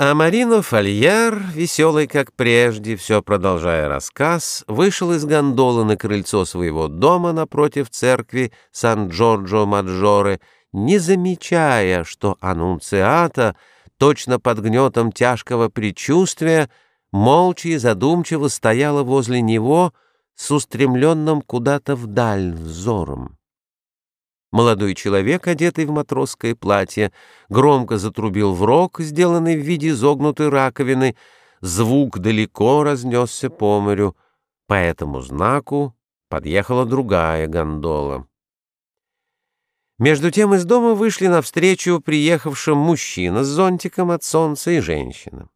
А Марино Фольер, веселый как прежде, все продолжая рассказ, вышел из гондолы на крыльцо своего дома напротив церкви Сан-Джорджо-Маджоре, не замечая, что аннунциата, точно под гнетом тяжкого предчувствия, молча и задумчиво стояла возле него с устремленным куда-то вдаль взором. Молодой человек, одетый в матросское платье, громко затрубил в рог, сделанный в виде изогнутой раковины. Звук далеко разнесся по морю. По этому знаку подъехала другая гондола. Между тем из дома вышли навстречу приехавшим мужчина с зонтиком от солнца и женщина.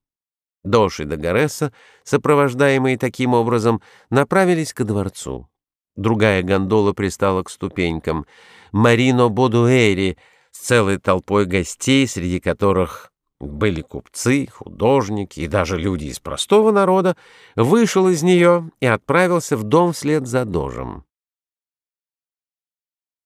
Дош и Дагареса, сопровождаемые таким образом, направились ко дворцу. Другая гондола пристала к ступенькам. Марино Бодуэри с целой толпой гостей, среди которых были купцы, художники и даже люди из простого народа, вышел из нее и отправился в дом вслед за дожем.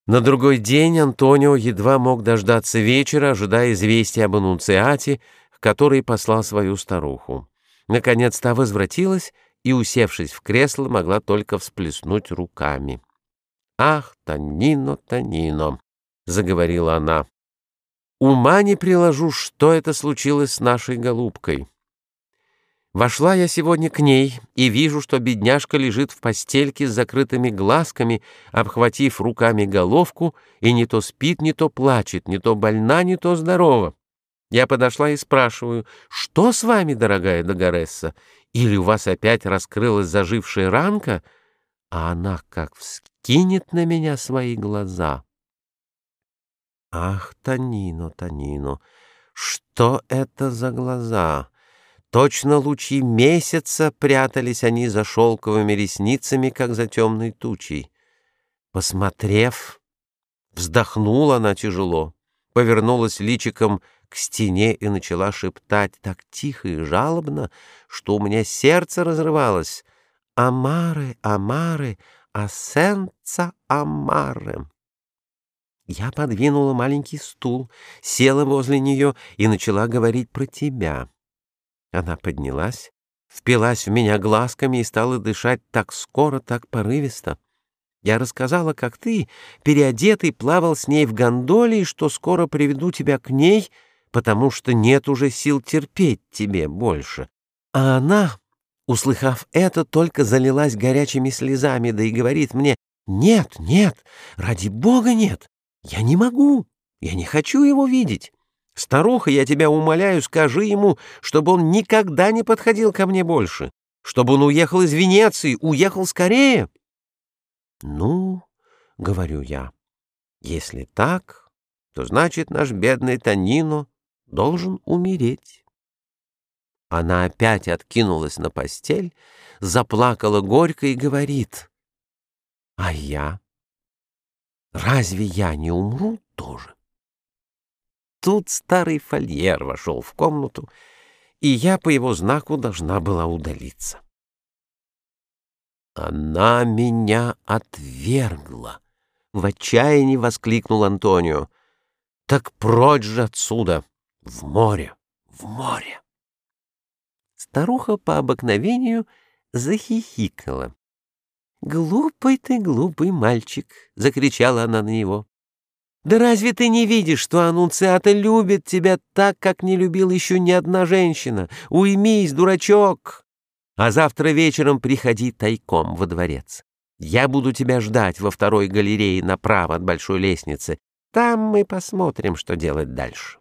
На другой день Антонио едва мог дождаться вечера, ожидая известия об аннунциате, который послал свою старуху. Наконец та возвратилась и, усевшись в кресло, могла только всплеснуть руками. «Ах, Танино, Танино!» — заговорила она. «Ума не приложу, что это случилось с нашей голубкой. Вошла я сегодня к ней и вижу, что бедняжка лежит в постельке с закрытыми глазками, обхватив руками головку, и не то спит, не то плачет, не то больна, не то здорова. Я подошла и спрашиваю, что с вами, дорогая Дагоресса? Или у вас опять раскрылась зажившая ранка? А она как вскинет на меня свои глаза. Ах, Танино, Танино, что это за глаза? Точно лучи месяца прятались они за шелковыми ресницами, как за темной тучей. Посмотрев, вздохнула она тяжело, повернулась личиком к стене и начала шептать так тихо и жалобно, что у меня сердце разрывалось. «Амары, амары, асенца амары». Я подвинула маленький стул, села возле нее и начала говорить про тебя. Она поднялась, впилась в меня глазками и стала дышать так скоро, так порывисто. Я рассказала, как ты, переодетый, плавал с ней в гондоле, и что скоро приведу тебя к ней — потому что нет уже сил терпеть тебе больше. А она, услыхав это, только залилась горячими слезами, да и говорит мне, «Нет, нет, ради Бога нет, я не могу, я не хочу его видеть. Старуха, я тебя умоляю, скажи ему, чтобы он никогда не подходил ко мне больше, чтобы он уехал из Венеции, уехал скорее». «Ну, — говорю я, — если так, то значит наш бедный Танино должен умереть. Она опять откинулась на постель, заплакала горько и говорит, «А я? Разве я не умру тоже?» Тут старый фольер вошел в комнату, и я по его знаку должна была удалиться. «Она меня отвергла!» — в отчаянии воскликнул Антонио. «Так прочь же отсюда!» В море, в море. Старуха по обыкновению захихикала. «Глупый ты, глупый мальчик!» — закричала она на него. «Да разве ты не видишь, что Анунциата любит тебя так, как не любила еще ни одна женщина? Уймись, дурачок! А завтра вечером приходи тайком во дворец. Я буду тебя ждать во второй галерее направо от большой лестницы. Там мы посмотрим, что делать дальше».